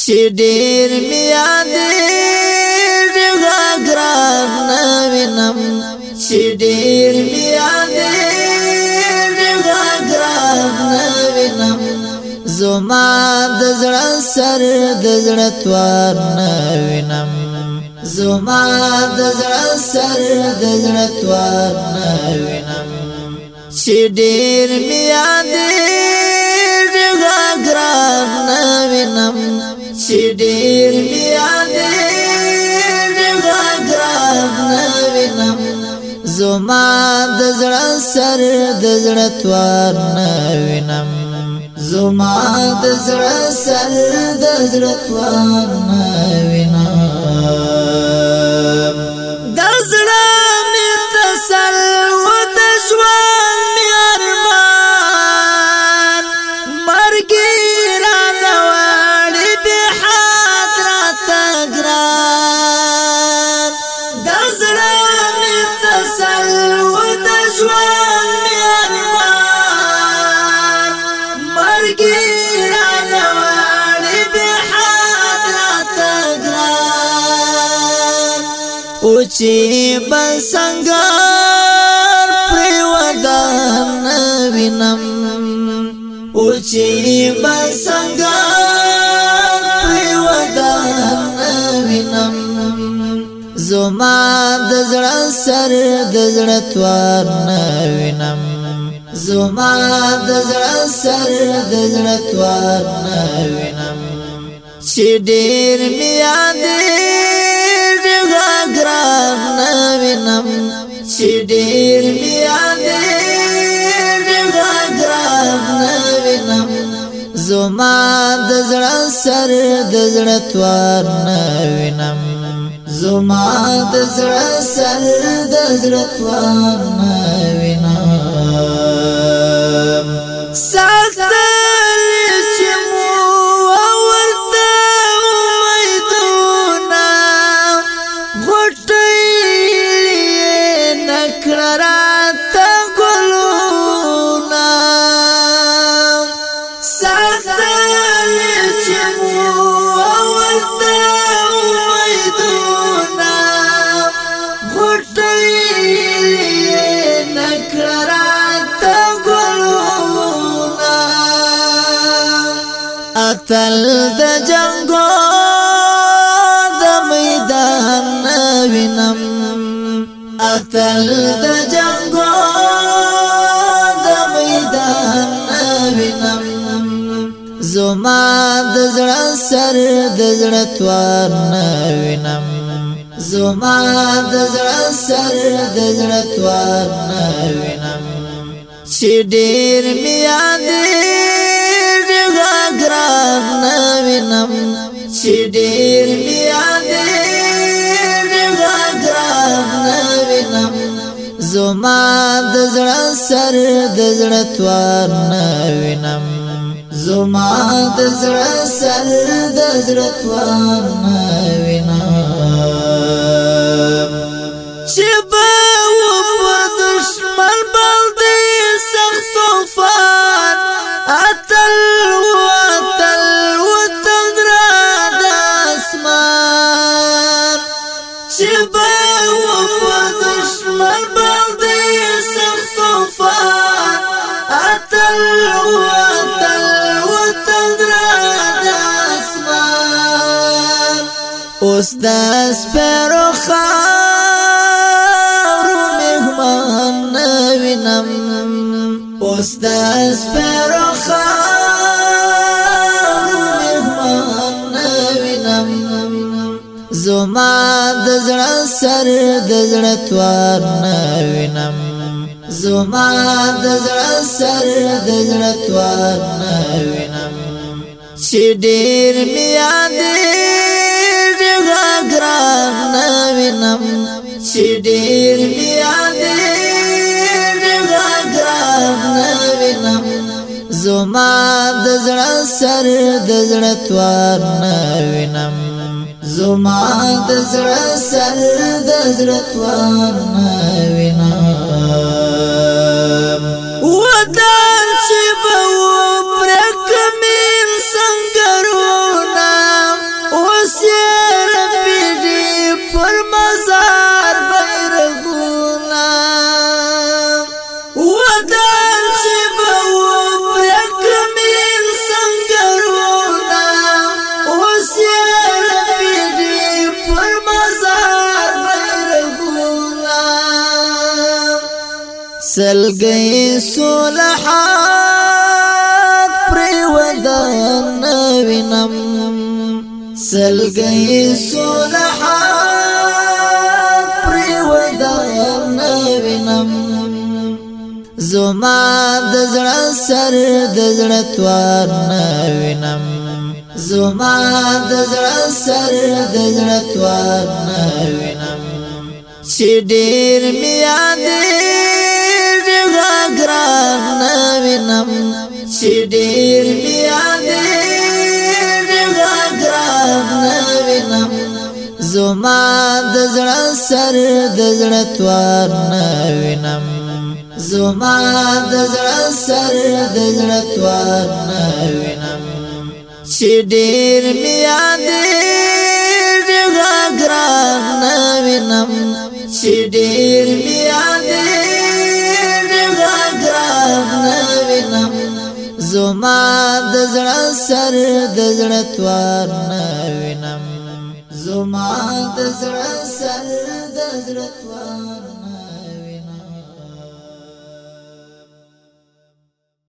چې ډېر میا دې غاګران نوینم چې ډېر میا دې غاګران نوینم زما د زړه سر د زړه توار نوینم زما د زړه سر د زړه توار نوینم چې ډېر میا دې زما د زړه سر د زړه توار نه وینم زما د زړه سر د زړه توار نه وینم د زړه چې بسنګار پر ودان وینم او چې بسنګار پر ودان وینم زما د زړه سر د زړه توار وینم زما د زړه سر د زړه توار وینم چې ډېر میاده ګران نوینم چې ډېر بیا دې ګران نوینم زما د زړه سر د زړه توار نوینم زما د زړه سر د زړه توار وطل د جنگو د میدان وینم اتل د جنگو د میدان وینم زما د زړه سر د زړه توار وینم زما د زړه سر د زړه توار وینم چې ډېر میادې وینم چې ډېر بیا دې غاګان وینم زما د زړه سر د زړه توار وینم زما د زړه سر د زړه توار وینم اوس د سپرو خارو مهمان نوینم اوس د سپرو خارو مهمان نوینم زما د زړه سر د زړه توار نوینم زما د زړه سر د زړه توار نوینم چې ډیر میادې ګران نوینم چې ډیر بیا دې ګران نوینم زما د زړه سر د زړه توار نوینم زما د زړه سر د زړه توار نوینم ودان چې به و پرکمن څنګه سلګي صلحات پر ودان وینم سلګي پر ودان وینم زما د زړه سر د زړه توار وینم زما د زړه سر د زړه توار وینم چې ډېر ګران وینم چې ډېر بیا دې زما ګران وینم زما د زړه سر د زړه توار وینم زما د زړه سر د زړه توار وینم چې ډېر بیا دې زما ګران وینم چې ډېر زما د زړه سر د زړه توار نه وینم زما د زړه سر د زړه توار